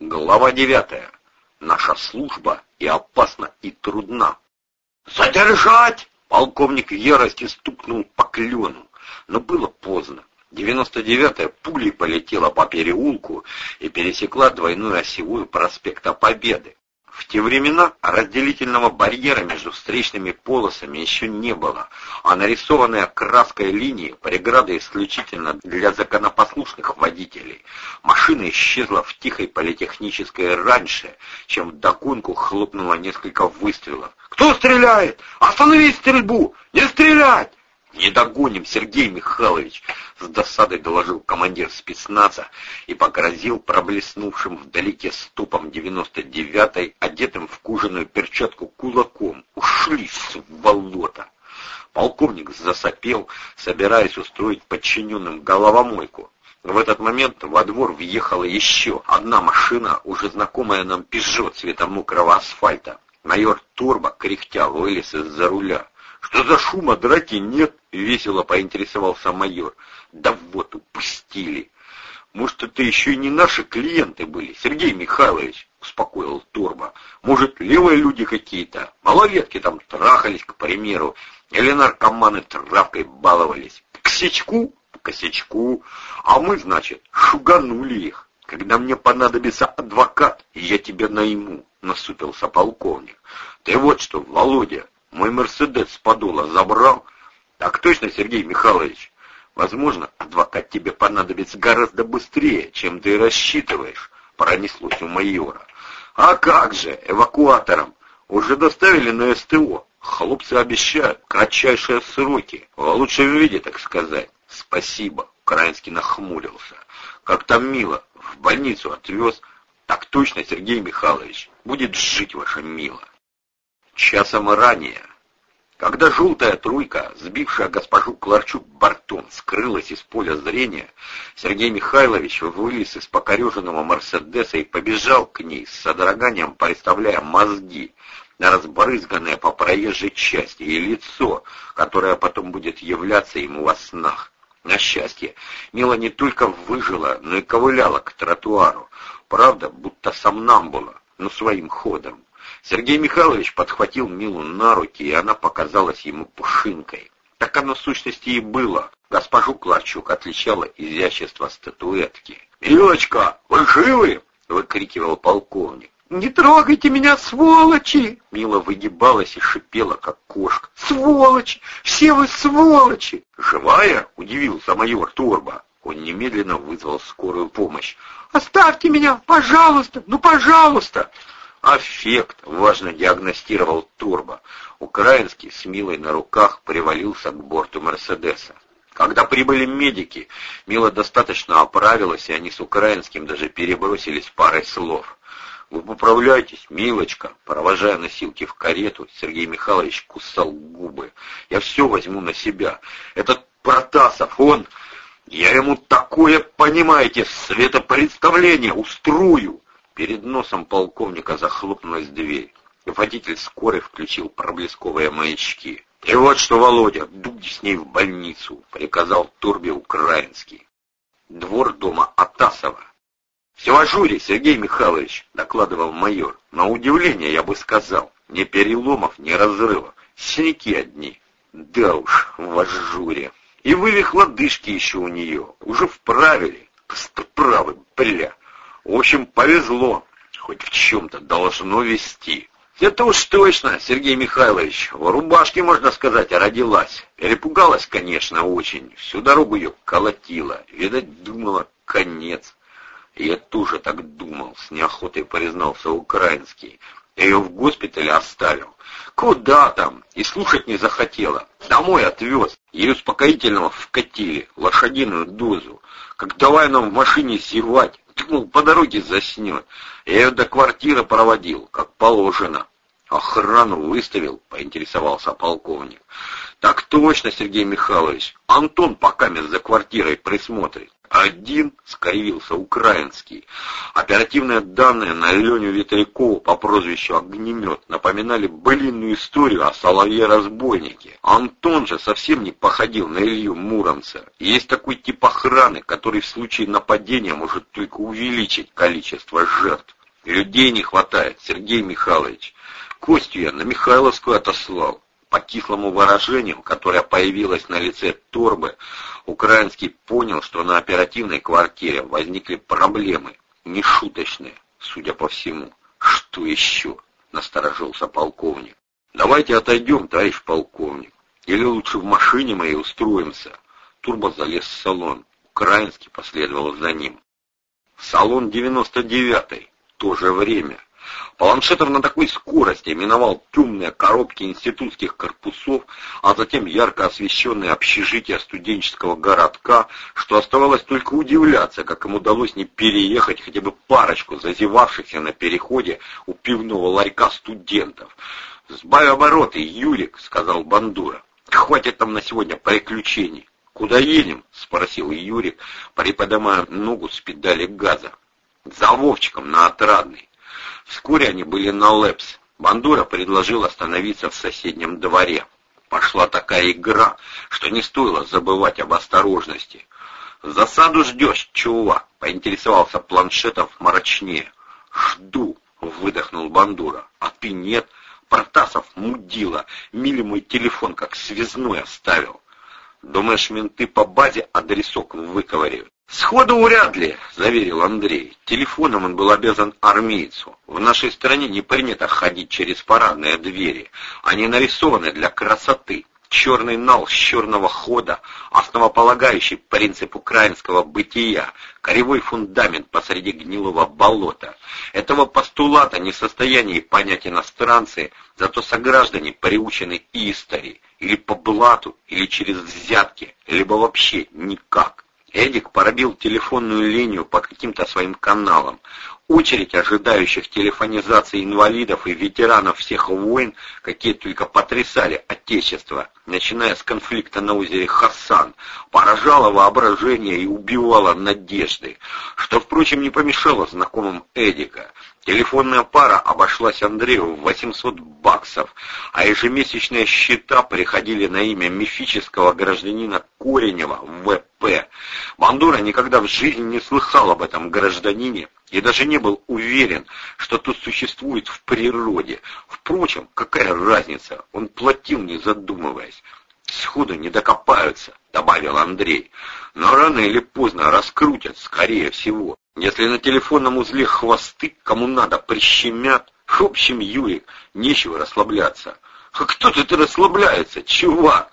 Глава девятая. Наша служба и опасна, и трудна. «Задержать!» — полковник в ярости стукнул по клену. Но было поздно. Девяносто девятая пулей полетела по переулку и пересекла двойную осевую проспекта Победы. В те времена разделительного барьера между встречными полосами еще не было, а нарисованная краской линия — преграда исключительно для законопослушных водителей. Машина исчезла в тихой политехнической раньше, чем вдогонку хлопнуло несколько выстрелов. «Кто стреляет? Остановить стрельбу! Не стрелять!» «Не догоним, Сергей Михайлович!» — с досадой доложил командир спецназа и погрозил проблеснувшим вдалеке ступом 99-й, одетым в кужаную перчатку кулаком. «Ушли, сволота!» Полковник засопел, собираясь устроить подчиненным головомойку. В этот момент во двор въехала еще одна машина, уже знакомая нам «Пежо» цвета мокрого асфальта. Майор Турбо, кряхтя, вылез из-за руля. «Что за шума, драки нет?» — весело поинтересовался майор. «Да вот, упустили!» «Может, это еще и не наши клиенты были, Сергей Михайлович?» — успокоил Турбо. «Может, левые люди какие-то? Малолетки там трахались, к примеру, или наркоманы травкой баловались? К косячку? К косячку. А мы, значит, шуганули их. Когда мне понадобится адвокат, я тебя найму», — насупился полковник. «Ты вот что, Володя, мой Мерседес с подола забрал? Так точно, Сергей Михайлович. Возможно, адвокат тебе понадобится гораздо быстрее, чем ты рассчитываешь, пронеслось у майора. А как же, эвакуатором? Уже доставили на СТО. Хлопцы обещают кратчайшие сроки, в лучшем виде, так сказать. Спасибо, Украинский нахмурился. Как там мило, в больницу отвез. Так точно, Сергей Михайлович, будет жить ваша мило. Часом ранее, когда желтая труйка, сбившая госпожу Кларчук бортом, скрылась из поля зрения, Сергей Михайлович вылез из покореженного Мерседеса и побежал к ней с содроганием, представляя мозги, разбрызганное по проезжей части, и лицо, которое потом будет являться ему во снах. На счастье, Мила не только выжила, но и ковыляла к тротуару. Правда, будто сам нам было, но своим ходом. Сергей Михайлович подхватил Милу на руки, и она показалась ему пушинкой. Так оно в сущности и было. Госпожу Кларчук отличало изящество статуэтки. «Милочка, вы живы?» — выкрикивал полковник. «Не трогайте меня, сволочи!» Мила выгибалась и шипела, как кошка. «Сволочи! Все вы сволочи!» «Живая?» — удивился майор Турбо. Он немедленно вызвал скорую помощь. «Оставьте меня, пожалуйста! Ну, пожалуйста!» Аффект, важно диагностировал Турбо. Украинский с Милой на руках привалился к борту Мерседеса. Когда прибыли медики, Мила достаточно оправилась, и они с Украинским даже перебросились парой слов. «Вы поправляйтесь, милочка!» Провожая носилки в карету, Сергей Михайлович кусал губы. «Я все возьму на себя. Этот Протасов, он... Я ему такое, понимаете, светопредставление устрою!» Перед носом полковника захлопнулась дверь. Водитель скорой включил проблесковые маячки. «И вот что, Володя, дуй с ней в больницу», — приказал Турбе Украинский. Двор дома Атасова. «Все в ажуре, Сергей Михайлович», — докладывал майор. «На удивление, я бы сказал, ни переломов, ни разрывов, синяки одни». «Да уж, в ажуре». И вывих лодыжки еще у нее, уже вправили. Правы, бля. В общем, повезло. Хоть в чем-то должно вести. Это уж точно, Сергей Михайлович. В рубашке, можно сказать, родилась. Перепугалась, конечно, очень. Всю дорогу ее колотила. Видать, думала, конец. Я тоже так думал, с неохотой признался украинский. Я ее в госпитале оставил. Куда там? И слушать не захотела. Домой отвез. Ей успокоительного вкатили, лошадиную дозу. Как давай нам в машине зевать. Думал, по дороге заснет. Я ее до квартиры проводил, как положено. Охрану выставил, поинтересовался полковник. Так точно, Сергей Михайлович. Антон пока за квартирой присмотрит. Один скривился украинский. Оперативные данные на Леню Ветрякову по прозвищу Огнемет напоминали былинную историю о соловье-разбойнике. Антон же совсем не походил на Илью Муромца. Есть такой тип охраны, который в случае нападения может только увеличить количество жертв. Людей не хватает, Сергей Михайлович. Костю я на Михайловскую отослал. По кислому выражению, которое появилось на лице Торбы, Украинский понял, что на оперативной квартире возникли проблемы, нешуточные, судя по всему. Что еще? Насторожился полковник. Давайте отойдем, товарищ полковник. Или лучше в машине моей устроимся. Турбо залез в салон. Украинский последовал за ним. Салон 99-й. То же время. Планшетов на такой скорости миновал темные коробки институтских корпусов, а затем ярко освещенные общежития студенческого городка, что оставалось только удивляться, как им удалось не переехать хотя бы парочку зазевавшихся на переходе у пивного ларька студентов. «Сбавь обороты, Юрик», — сказал Бандура. «Хватит там на сегодня приключений». «Куда едем?» — спросил Юрик, приподнимая ногу с педали газа. «За Вовчиком на Отрадный». Вскоре они были на Лепс. Бандура предложил остановиться в соседнем дворе. Пошла такая игра, что не стоило забывать об осторожности. «Засаду ждешь, чувак?» — поинтересовался Планшетов мрачнее. «Жду», — выдохнул Бандура. «А ты нет?» Протасов мудила. Мили мой телефон как связной оставил. Думаешь, менты по базе адресок выковыривают? «Сходу вряд ли», — заверил Андрей. Телефоном он был обязан армейцу. В нашей стране не принято ходить через парадные двери. Они нарисованы для красоты. Черный нал с черного хода, основополагающий принцип украинского бытия, коревой фундамент посреди гнилого болота. Этого постулата не в состоянии понять иностранцы, зато сограждане приучены истори, или по блату, или через взятки, либо вообще никак. Эдик пробил телефонную линию по каким-то своим каналам. Очередь ожидающих телефонизации инвалидов и ветеранов всех войн, какие только потрясали Отечество, начиная с конфликта на озере Хасан, поражала воображение и убивала надежды, что, впрочем, не помешало знакомым Эдика. Телефонная пара обошлась Андрею в 800 баксов, а ежемесячные счета приходили на имя мифического гражданина Коренева В.П. Бандура никогда в жизни не слыхал об этом гражданине и даже не был уверен, что тут существует в природе. Впрочем, какая разница, он платил, не задумываясь. «Сходу не докопаются», — добавил Андрей. «Но рано или поздно раскрутят, скорее всего. Если на телефонном узле хвосты, кому надо, прищемят. В общем, Юрик, нечего расслабляться». «А кто тут расслабляется, чувак?»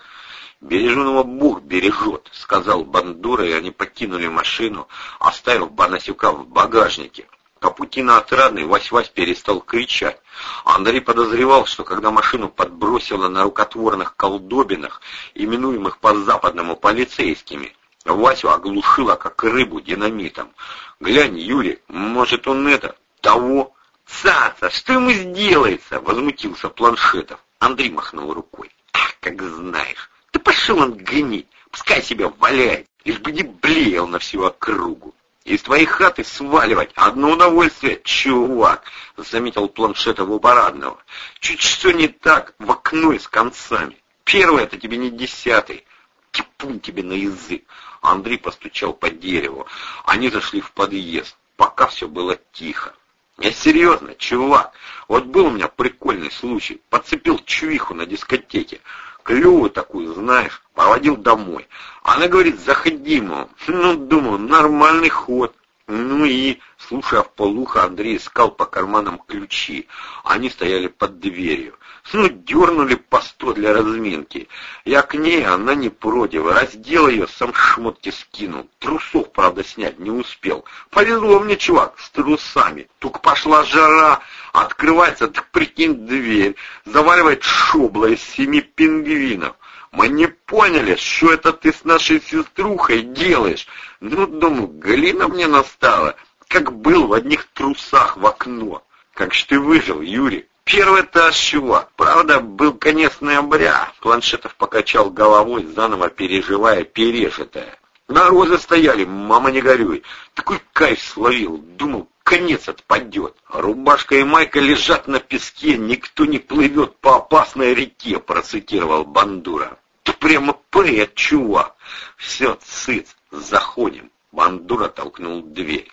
«Береженого Бог бережет», — сказал Бандура, и они покинули машину, оставив Банасюка в багажнике. По пути на Отрадный Вась-Вась перестал кричать. Андрей подозревал, что когда машину подбросило на рукотворных колдобинах, именуемых по-западному полицейскими, Васю оглушило, как рыбу, динамитом. «Глянь, Юрий, может, он это, того?» «Цаца, что ему сделается?» — возмутился Планшетов. Андрей махнул рукой. «Ах, как знаешь!» Да пошел он гнить, пускай себя валяет, лишь бы не блеял на всю округу. Из твоей хаты сваливать одно удовольствие, чувак, заметил планшетов у парадного. Чуть что не так, в окно с концами. Первый это тебе не десятый. Типун тебе на язык. Андрей постучал по дереву. Они зашли в подъезд. Пока все было тихо. Я серьезно, чувак. Вот был у меня прикольный случай. Подцепил чувиху на дискотеке клевую такую, знаешь, проводил домой. Она говорит, заходи, мол. Ну, думаю, нормальный ход. Ну и, слушая в полухо, Андрей искал по карманам ключи. Они стояли под дверью. Ну, дернули по сто для разминки. Я к ней, она не против. Раздел ее, сам шмотки скинул. Трусов, правда, снять не успел. Повезло мне, чувак, с трусами. Только пошла жара, открывается, так прикинь, дверь. Заваливает шобла из семи пингвинов. Мы не поняли, что это ты с нашей сеструхой делаешь. Ну, думаю, Галина мне настала, как был в одних трусах в окно. Как ж ты выжил, Юрий? Первый-то чего? Правда, был конец ноября. Планшетов покачал головой, заново переживая пережитое. На розы стояли, мама не горюй. Такой кайф словил, думал, конец отпадет. Рубашка и майка лежат на песке, никто не плывет по опасной реке, процитировал Бандура. Ты прямо поэт, чувак. Все, цыц, заходим. Бандура толкнул дверь.